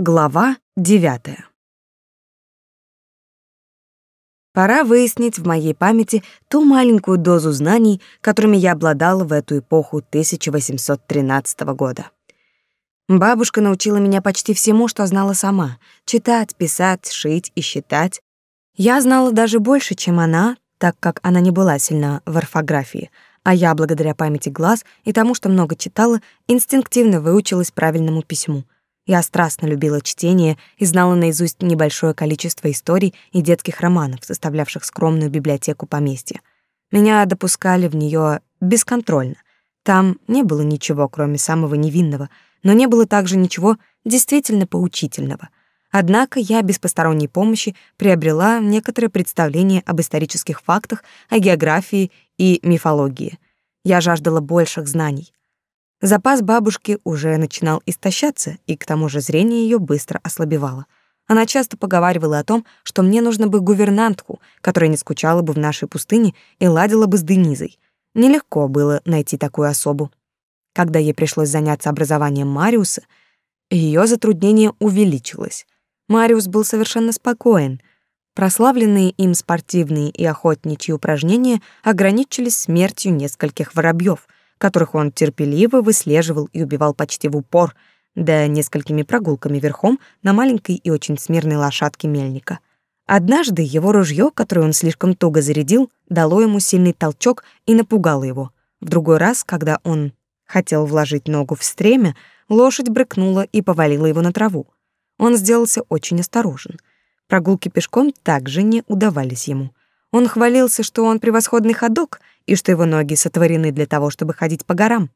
Глава девятая. Пора выяснить в моей памяти ту маленькую дозу знаний, которыми я обладала в эту эпоху 1813 года. Бабушка научила меня почти всему, что знала сама: читать, писать, шить и считать. Я знала даже больше, чем она, так как она не была сильна в орфографии, а я, благодаря памяти глаз и тому, что много читала, инстинктивно выучилась правильному письму — я страстно любила чтение и знала наизусть небольшое количество историй и детских романов, составлявших скромную библиотеку поместья. Меня допускали в нее бесконтрольно. Там не было ничего, кроме самого невинного, но не было также ничего действительно поучительного. Однако я без посторонней помощи приобрела некоторое представление об исторических фактах, о географии и мифологии. Я жаждала больших знаний. Запас бабушки уже начинал истощаться, и к тому же зрение ее быстро ослабевало. Она часто поговаривала о том, что мне нужно бы гувернантку, которая не скучала бы в нашей пустыне и ладила бы с Денизой. Нелегко было найти такую особу. Когда ей пришлось заняться образованием Мариуса, ее затруднение увеличилось. Мариус был совершенно спокоен. Прославленные им спортивные и охотничьи упражнения ограничились смертью нескольких воробьев, которых он терпеливо выслеживал и убивал почти в упор, да несколькими прогулками верхом на маленькой и очень смирной лошадке мельника. Однажды его ружье, которое он слишком туго зарядил, дало ему сильный толчок и напугало его. В другой раз, когда он хотел вложить ногу в стремя, лошадь брыкнула и повалила его на траву. Он сделался очень осторожен. Прогулки пешком также не удавались ему. Он хвалился, что он превосходный ходок — и что его ноги сотворены для того, чтобы ходить по горам.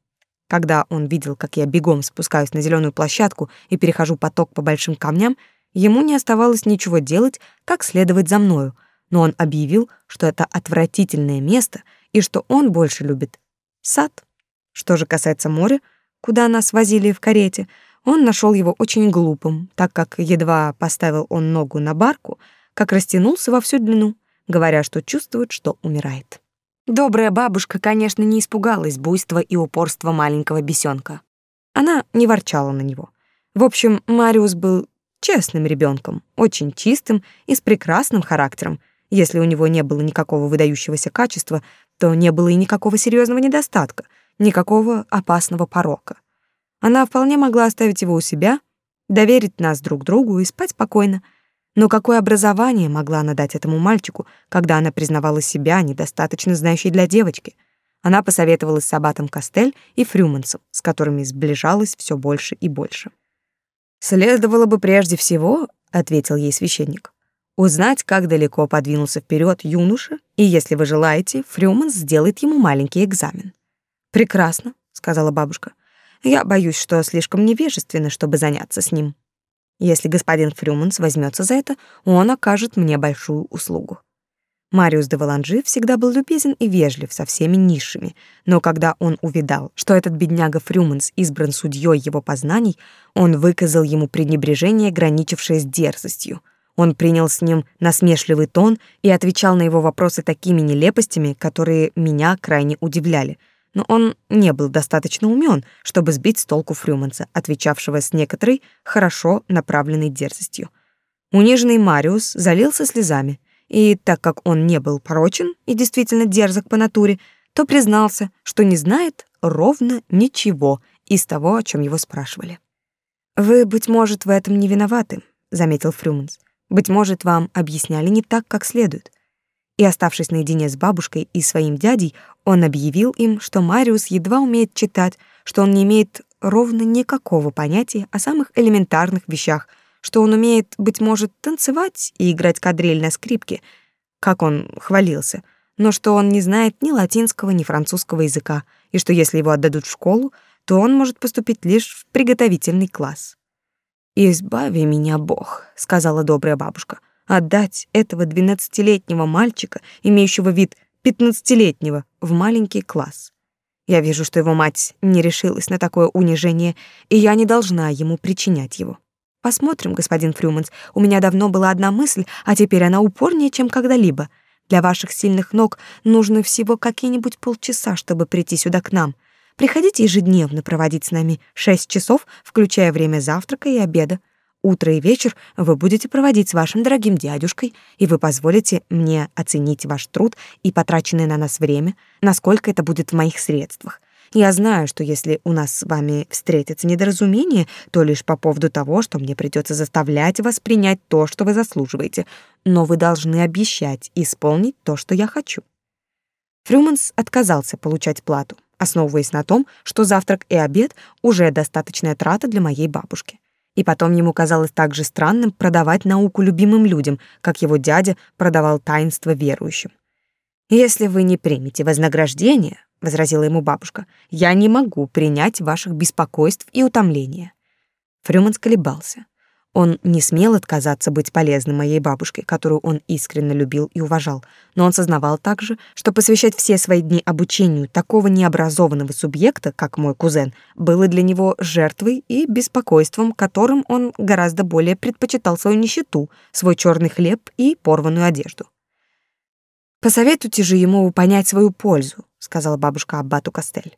Когда он видел, как я бегом спускаюсь на зеленую площадку и перехожу поток по большим камням, ему не оставалось ничего делать, как следовать за мною, но он объявил, что это отвратительное место и что он больше любит сад. Что же касается моря, куда нас возили в карете, он нашел его очень глупым, так как едва поставил он ногу на барку, как растянулся во всю длину, говоря, что чувствует, что умирает. Добрая бабушка, конечно, не испугалась буйства и упорства маленького бесенка. Она не ворчала на него. В общем, Мариус был честным ребенком, очень чистым и с прекрасным характером. Если у него не было никакого выдающегося качества, то не было и никакого серьезного недостатка, никакого опасного порока. Она вполне могла оставить его у себя, доверить нас друг другу и спать спокойно — но какое образование могла она дать этому мальчику, когда она признавала себя недостаточно знающей для девочки? Она посоветовалась с аббатом Костель и Фрюмансом, с которыми сближалась все больше и больше. «Следовало бы прежде всего, — ответил ей священник, — узнать, как далеко подвинулся вперед юноша, и, если вы желаете, Фрюманс сделает ему маленький экзамен». «Прекрасно», — сказала бабушка. «Я боюсь, что слишком невежественно, чтобы заняться с ним». Если господин Фрюманс возьмется за это, он окажет мне большую услугу. Мариус де Валанжи всегда был любезен и вежлив со всеми низшими, но когда он увидал, что этот бедняга Фрюманс избран судьей его познаний, он выказал ему пренебрежение, граничившее с дерзостью. Он принял с ним насмешливый тон и отвечал на его вопросы такими нелепостями, которые меня крайне удивляли — но он не был достаточно умен, чтобы сбить с толку Фрюманса, отвечавшего с некоторой хорошо направленной дерзостью. Униженный Мариус залился слезами, и так как он не был порочен и действительно дерзок по натуре, то признался, что не знает ровно ничего из того, о чем его спрашивали. «Вы, быть может, в этом не виноваты», — заметил Фрюманс. «Быть может, вам объясняли не так, как следует и, оставшись наедине с бабушкой и своим дядей, он объявил им, что Мариус едва умеет читать, что он не имеет ровно никакого понятия о самых элементарных вещах, что он умеет, быть может, танцевать и играть кадриль на скрипке, как он хвалился, но что он не знает ни латинского, ни французского языка, и что если его отдадут в школу, то он может поступить лишь в приготовительный класс. «Избави меня, Бог», — сказала добрая бабушка, отдать этого двенадцатилетнего мальчика, имеющего вид пятнадцатилетнего, в маленький класс. Я вижу, что его мать не решилась на такое унижение, и я не должна ему причинять его. Посмотрим, господин Фрюманс. У меня давно была одна мысль, а теперь она упорнее, чем когда-либо. Для ваших сильных ног нужно всего какие-нибудь полчаса, чтобы прийти сюда к нам. Приходите ежедневно проводить с нами шесть часов, включая время завтрака и обеда. Утро и вечер вы будете проводить с вашим дорогим дядюшкой, и вы позволите мне оценить ваш труд и потраченное на нас время, насколько это будет в моих средствах. Я знаю, что если у нас с вами встретится недоразумение, то лишь по поводу того, что мне придется заставлять вас принять то, что вы заслуживаете, но вы должны обещать исполнить то, что я хочу. Фрюманс отказался получать плату, основываясь на том, что завтрак и обед уже достаточная трата для моей бабушки. И потом ему казалось также странным продавать науку любимым людям, как его дядя продавал таинство верующим. «Если вы не примете вознаграждение, — возразила ему бабушка, — я не могу принять ваших беспокойств и утомления». Фрюман колебался. Он не смел отказаться быть полезным моей бабушке, которую он искренне любил и уважал, но он сознавал также, что посвящать все свои дни обучению такого необразованного субъекта, как мой кузен, было для него жертвой и беспокойством, которым он гораздо более предпочитал свою нищету, свой черный хлеб и порванную одежду. «Посоветуйте же ему понять свою пользу», — сказала бабушка Аббату Костель.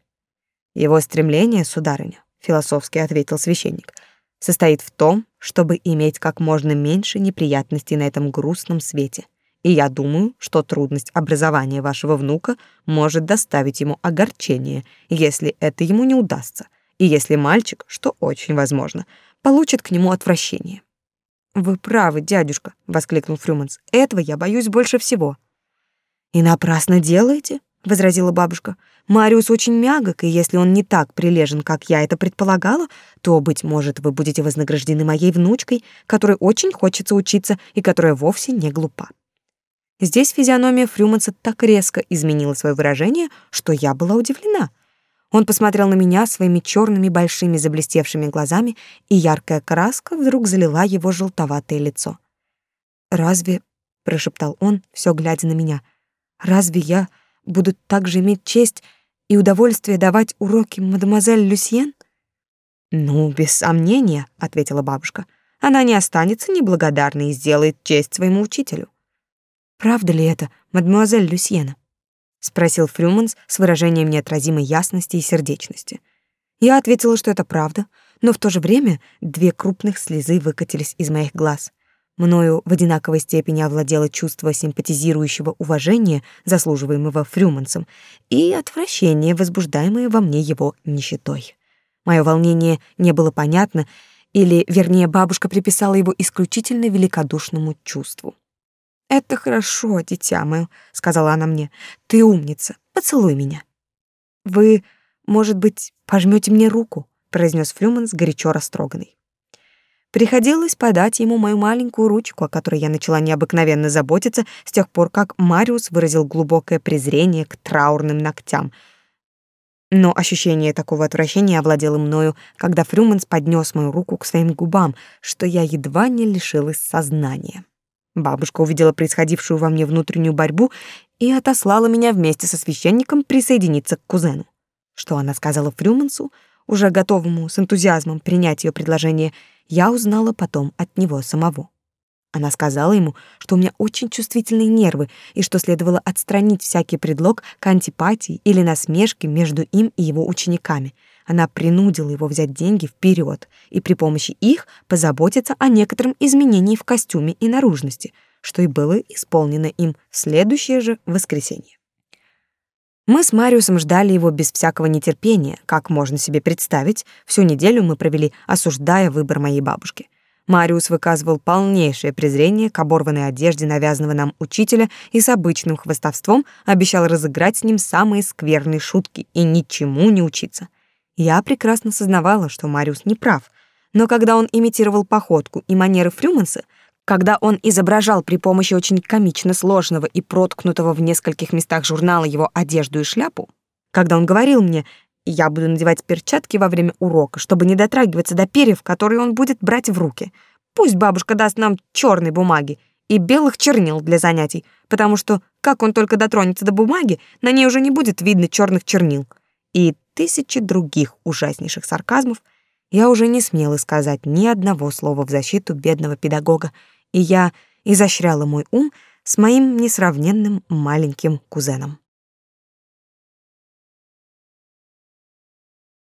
«Его стремление, сударыня», — философски ответил священник — состоит в том, чтобы иметь как можно меньше неприятностей на этом грустном свете. И я думаю, что трудность образования вашего внука может доставить ему огорчение, если это ему не удастся, и если мальчик, что очень возможно, получит к нему отвращение. «Вы правы, дядюшка», — воскликнул Фрюманс. «Этого я боюсь больше всего». «И напрасно делаете?» — возразила бабушка. «Мариус очень мягок, и если он не так прилежен, как я это предполагала, то, быть может, вы будете вознаграждены моей внучкой, которой очень хочется учиться и которая вовсе не глупа». Здесь физиономия Фрюманса так резко изменила свое выражение, что я была удивлена. Он посмотрел на меня своими черными большими заблестевшими глазами, и яркая краска вдруг залила его желтоватое лицо. «Разве...» — прошептал он, все глядя на меня. «Разве я...» будут также иметь честь и удовольствие давать уроки мадемуазель Люсьен? Ну, без сомнения, ответила бабушка. Она не останется неблагодарной и сделает честь своему учителю. Правда ли это, мадемуазель Люсьена? спросил Фрюманс с выражением неотразимой ясности и сердечности. Я ответила, что это правда, но в то же время две крупных слезы выкатились из моих глаз. Мною в одинаковой степени овладело чувство симпатизирующего уважения, заслуживаемого Фрюмансом, и отвращение, возбуждаемое во мне его нищетой. Мое волнение не было понятно, или, вернее, бабушка приписала его исключительно великодушному чувству. «Это хорошо, дитя мое», — сказала она мне. «Ты умница, поцелуй меня». «Вы, может быть, пожмете мне руку?» — произнес Фрюманс горячо растроганный. Приходилось подать ему мою маленькую ручку, о которой я начала необыкновенно заботиться с тех пор, как Мариус выразил глубокое презрение к траурным ногтям. Но ощущение такого отвращения овладело мною, когда Фрюманс поднес мою руку к своим губам, что я едва не лишилась сознания. Бабушка увидела происходившую во мне внутреннюю борьбу и отослала меня вместе со священником присоединиться к кузену. Что она сказала Фрюмансу, уже готовому с энтузиазмом принять ее предложение — я узнала потом от него самого. Она сказала ему, что у меня очень чувствительные нервы и что следовало отстранить всякий предлог к антипатии или насмешке между им и его учениками. Она принудила его взять деньги вперед и при помощи их позаботиться о некотором изменении в костюме и наружности, что и было исполнено им в следующее же воскресенье. Мы с Мариусом ждали его без всякого нетерпения, как можно себе представить. Всю неделю мы провели, осуждая выбор моей бабушки. Мариус выказывал полнейшее презрение к оборванной одежде навязанного нам учителя и с обычным хвастовством обещал разыграть с ним самые скверные шутки и ничему не учиться. Я прекрасно сознавала, что Мариус не прав, но когда он имитировал походку и манеры Фрюманса, когда он изображал при помощи очень комично сложного и проткнутого в нескольких местах журнала его одежду и шляпу, когда он говорил мне «я буду надевать перчатки во время урока, чтобы не дотрагиваться до перьев, которые он будет брать в руки. Пусть бабушка даст нам черной бумаги и белых чернил для занятий, потому что, как он только дотронется до бумаги, на ней уже не будет видно черных чернил». И тысячи других ужаснейших сарказмов, я уже не смела сказать ни одного слова в защиту бедного педагога, и я изощряла мой ум с моим несравненным маленьким кузеном.